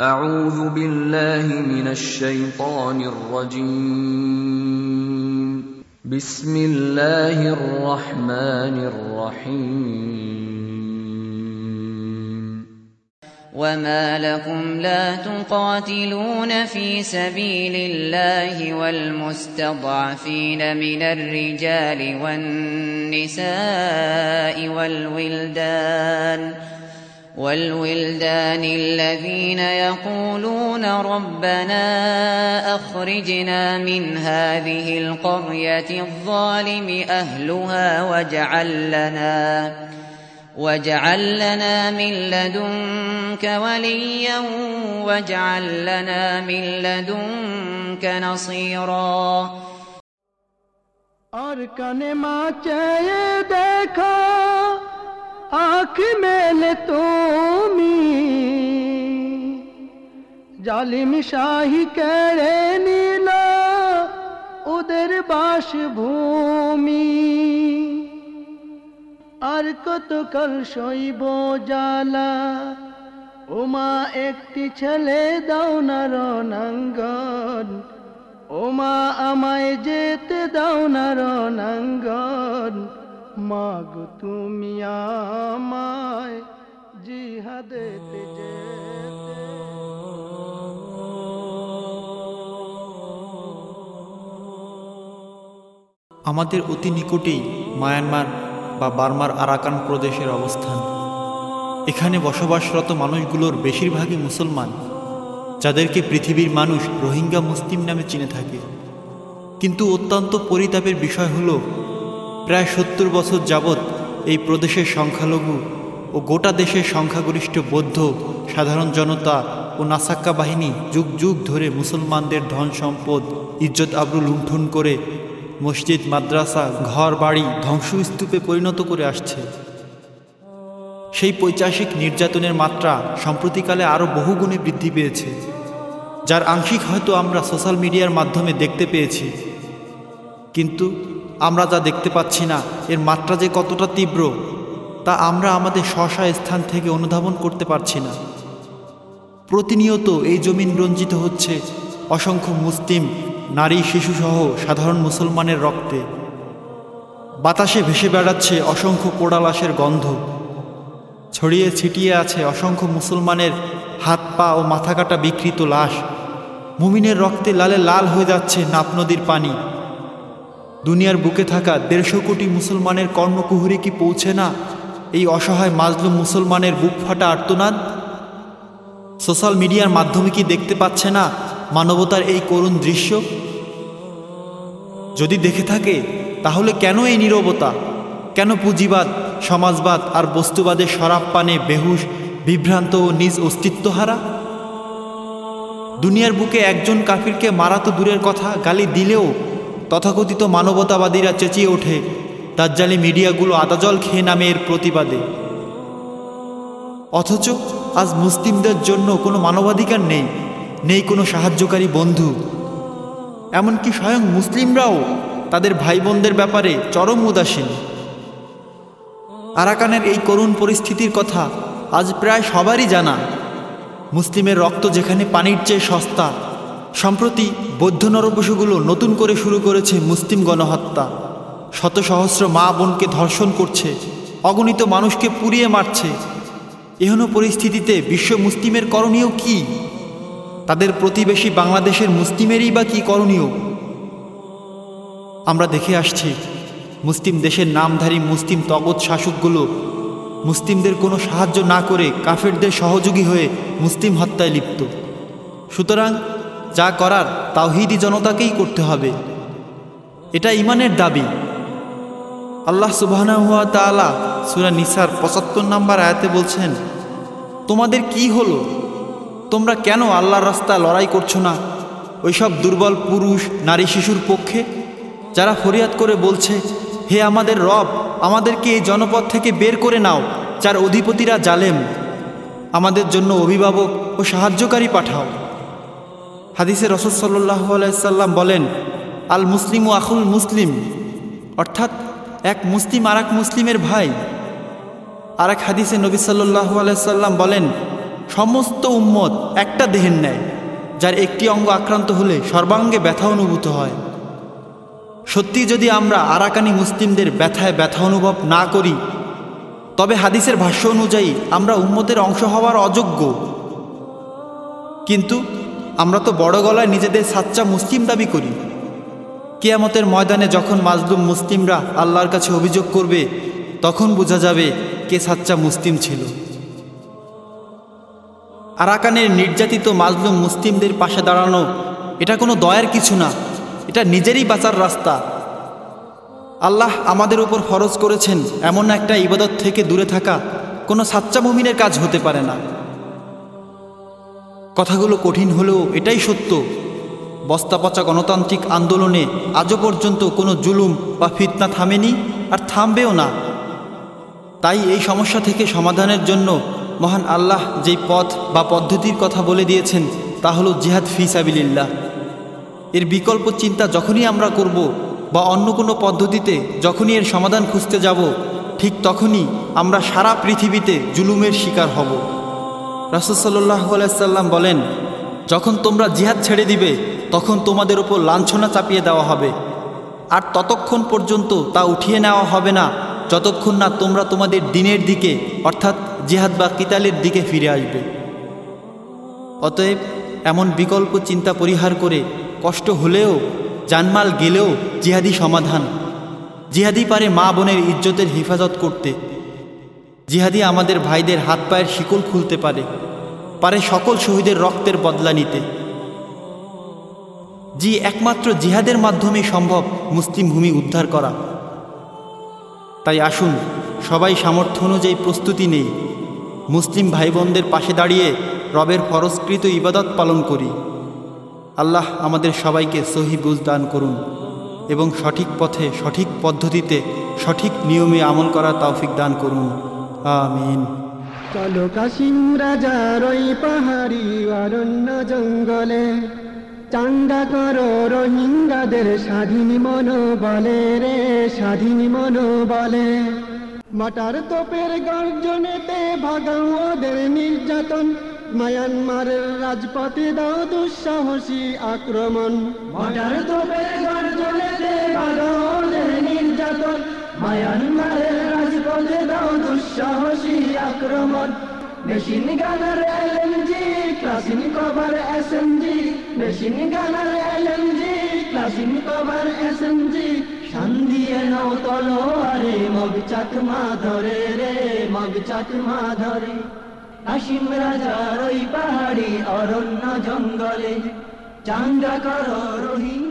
أعوذ بالله من الشيطان الرجيم. بسم الله الرحمن الرحيم. وما لكم لا تقاتلون في سبيل الله والمستضعفين من الرجال والنساء والولدان والولدان الذين يقولون ربنا أخرجنا من هذه القرية الظالم أهلها واجعل لنا واجعل لنا من لدنك وليا واجعل لنا من لدنك نصيرا. और कने माचे आँख मेल तो জালিম শাহী কেড়ে নিল ওদের বাসভূমি। আর কতকাল শৈব জ্বালা? ওমা, একটি ছেলে দাও না রণাঙ্গন। ওমা, আমায় যেতে দাও না রণাঙ্গন। মাগো, তুমি আমায় আমাদের অতি নিকটেই মায়ানমার বা বার্মার আরাকান প্রদেশের অবস্থান। এখানে বসবাসরত মানুষগুলোর বেশিরভাগই মুসলমান, যাদেরকে পৃথিবীর মানুষ রোহিঙ্গা মুসলিম নামে চিনে থাকে। কিন্তু অত্যন্ত পরিতাপের বিষয় হল, প্রায় সত্তর বছর যাবৎ এই প্রদেশের সংখ্যালঘু ও গোটা দেশের সংখ্যাগরিষ্ঠ বৌদ্ধ, সাধারণ জনতা ও নাসাক্কা বাহিনী যুগ যুগ ধরে মুসলমানদের ধন সম্পদ, ইজ্জত আবরু লুণ্ঠন করে মসজিদ, মাদ্রাসা, ঘর, বাড়ি ধ্বংসস্তূপে পরিণত করে আসছে। সেই পৈচাসিক নির্যাতনের মাত্রা সম্প্রতিকালে আরও বহুগুণে বৃদ্ধি পেয়েছে, যার আংশিক হয়তো আমরা সোশ্যাল মিডিয়ার মাধ্যমে দেখতে পেয়েছি। কিন্তু আমরা যা দেখতে পাচ্ছি না, এর মাত্রা যে কতটা তীব্র, তা আমরা আমাদের স্বশা স্থান থেকে অনুধাবন করতে পারছি না। প্রতিনিয়ত এই জমিন রঞ্জিত হচ্ছে অসংখ্য মুসলিম নারী শিশুসহ সাধারণ মুসলমানের রক্তে। বাতাসে ভেসে বেড়াচ্ছে অসংখ্য পোড়ালাশের গন্ধ। ছড়িয়ে ছিটিয়ে আছে অসংখ্য মুসলমানের হাত, পা ও মাথা কাটা বিকৃত লাশ। মুমিনের রক্তে লালে লাল হয়ে যাচ্ছে নাপ নদীর পানি। দুনিয়ার বুকে থাকা দেড়শো কোটি মুসলমানের কর্ণকুহুরি কি পৌঁছে না এই অসহায় মাজলুম মুসলমানের বুক ফাটা আর্তনাদ? সোশ্যাল মিডিয়ার মাধ্যমে কি দেখতে পাচ্ছে না মানবতার এই করুণ দৃশ্য? যদি দেখে থাকে, তাহলে কেন এই নীরবতা? কেন পুঁজিবাদ, সমাজবাদ আর বস্তুবাদের শরাব পানে বেহুশ, বিভ্রান্ত ও নিজ অস্তিত্ব হারা দুনিয়ার বুকে একজন কাফিরকে মারা তো দূরের কথা, গালি দিলেও তথাকথিত মানবতাবাদীরা চেঁচিয়ে ওঠে তার দাজ্জালি মিডিয়াগুলো আদাজল খেয়ে নামে এর প্রতিবাদে। অথচ আজ মুসলিমদের জন্য কোনো মানবাধিকার নেই। নেই কোনো সাহায্যকারী বন্ধু। এমনকি স্বয়ং মুসলিমরাও তাদের ভাই বোনদের ব্যাপারে চরম উদাসীন। আরাকানের এই করুণ পরিস্থিতির কথা আজ প্রায় সবারই জানা। মুসলিমের রক্ত যেখানে পানির চেয়ে সস্তা, সম্প্রতি বৌদ্ধ নরপশুগুলো নতুন করে শুরু করেছে মুসলিম গণহত্যা। শত সহস্র মা বোনকে ধর্ষণ করছে, অগণিত মানুষকে পুড়িয়ে মারছে। এহন পরিস্থিতিতে বিশ্ব মুসলিমের করণীয় কি? তাদের প্রতিবেশী বাংলাদেশের মুসলিমেরই বা কি করণীয়? আমরা দেখে আসছি, মুসলিম দেশের নামধারী মুসলিম তগত শাসকগুলো মুসলিমদের কোনো সাহায্য না করে কাফেরদের সহযোগী হয়ে মুসলিম হত্যায় লিপ্ত। সুতরাং যা করার তাওহিদি জনতাকেই করতে হবে। এটা ইমানের দাবি। আল্লাহ সুবাহনা হুয়া তালা সুরা নিসার পঁচাত্তর নাম্বার আয়াতে বলছেন, তোমাদের কি হলো? তোমরা কেন আল্লাহর রাস্তা লড়াই করছ না? ওইসব দুর্বল পুরুষ, নারী, শিশুর পক্ষে? যারা ফরিয়াদ করে বলছে, হে আমাদের রব, আমাদেরকে এই জনপদ থেকে বের করে নাও, যার অধিপতিরা জালেম। আমাদের জন্য অভিভাবক ও সাহায্যকারী পাঠাও। হাদিসে রসদ সাল্লাহ আলাইসাল্লাম বলেন, আল মুসলিম ও আখুল মুসলিম। অর্থাৎ এক মুসলিম আর মুসলিমের ভাই। আর এক হাদিসে নবী সাল্লাহ আলাইসাল্লাম বলেন সমস্ত উম্মত একটা দেহের ন্যায়, যার একটি অঙ্গ আক্রান্ত হলে সর্বাঙ্গে ব্যথা অনুভূত হয়। সত্যি যদি আমরা আরাকানি মুসলিমদের ব্যথায় ব্যথা অনুভব না করি, তবে হাদিসের ভাষ্য অনুযায়ী আমরা উম্মতের অংশ হওয়ার অযোগ্য। কিন্তু আমরা তো বড় গলায় নিজেদের সাচ্চা মুসলিম দাবি করি। কেয়ামতের ময়দানে যখন মাজলুম মুসলিমরা আল্লাহর কাছে অভিযোগ করবে, তখন বোঝা যাবে কে সাচ্চা মুসলিম ছিল। আরাকানের নির্যাতিত মাজলুম মুসলিমদের পাশে দাঁড়ানো, এটা কোনো দয়ার কিছু না। এটা নিজেরই বাঁচার রাস্তা। আল্লাহ আমাদের উপর ফরজ করেছেন, এমন একটা ইবাদত থেকে দূরে থাকা কোনো সাচ্চা মুমিনের কাজ হতে পারে না। কথাগুলো কঠিন হলেও এটাই সত্য। বস্তা পচা গণতান্ত্রিক আন্দোলনে আজও পর্যন্ত কোনো জুলুম বা ফিতনা থামেনি আর থামবেও না। তাই এই সমস্যা থেকে সমাধানের জন্য মহান আল্লাহ যেই পথ বা পদ্ধতির কথা বলে দিয়েছেন, তা হলো জিহাদ ফি সাবিলিল্লাহ। এর বিকল্প চিন্তা যখনই আমরা করব বা অন্য কোনো পদ্ধতিতে যখনই এর সমাধান খুঁজতে যাব, ঠিক তখনই আমরা সারা পৃথিবীতে জুলুমের শিকার হব। রাসুসাল্লাহ আলাইসাল্লাম বলেন, যখন তোমরা জিহাদ ছেড়ে দিবে, তখন তোমাদের উপর লাঞ্ছনা চাপিয়ে দেওয়া হবে। আর ততক্ষণ পর্যন্ত তা উঠিয়ে নেওয়া হবে না, যতক্ষণ না তোমরা তোমাদের দিনের দিকে, অর্থাৎ জিহাদ বা কিতালের দিকে ফিরে আসবে। অতএব এমন বিকল্প চিন্তা পরিহার করে কষ্ট হলেও, জানমাল গেলেও জিহাদি সমাধান। জিহাদি পারে মা বোনের ইজ্জতের হেফাজত করতে। জিহাদি আমাদের ভাইদের হাত পায়ের শিকল খুলতে পারে। পারে সকল শহীদের রক্তের বদলা নিতে। জি একমাত্র জিহাদের মাধ্যমে সম্ভব মুসলিম ভূমি উদ্ধার করা। তাই আসুন, সবাই সামর্থ্য অনুযায়ী প্রস্তুতি নেই। মুসলিম ভাই বোনদের পাশে দাঁড়িয়ে রবের ফরস্কৃত ইবাদত পালন করি। আল্লাহ আমাদের সবাইকে সহি বুঝ দান করুন এবং সঠিক পথে, সঠিক পদ্ধতিতে, সঠিক নিয়মে আমল করার তৌফিক দান করুন। আমিন। চলো রাজার ওই পাহাড়ি অরণ্য জঙ্গলে চাঙ্গা করো রোহিঙ্গাদের স্বাধীন মন বলে রে, স্বাধীন মন বলে মাটার তোপের গর্জনেতে ভাগাও ওদের নির্যাতন। মায়ানমারের রাজপথে দাও দুঃসাহসী আক্রমণ। মাটার তোপের গর্জনেতে ভাগাও ওদের নির্যাতন। মায়ানমারের রাজপথে দাও দুঃসাহসী আক্রমণ। Machine gunner LMG ক্লাসিন cover SMG machine gunner LMG ক্লাসিন cover SMG শান দিয়ে নাও মগ চাকমা ধরে রে, মগ চাকমা ধরে। আসিম রাজার ওই পাহাড়ি অরণ্য জঙ্গলে। চাঙ্গা করো স্বাধীন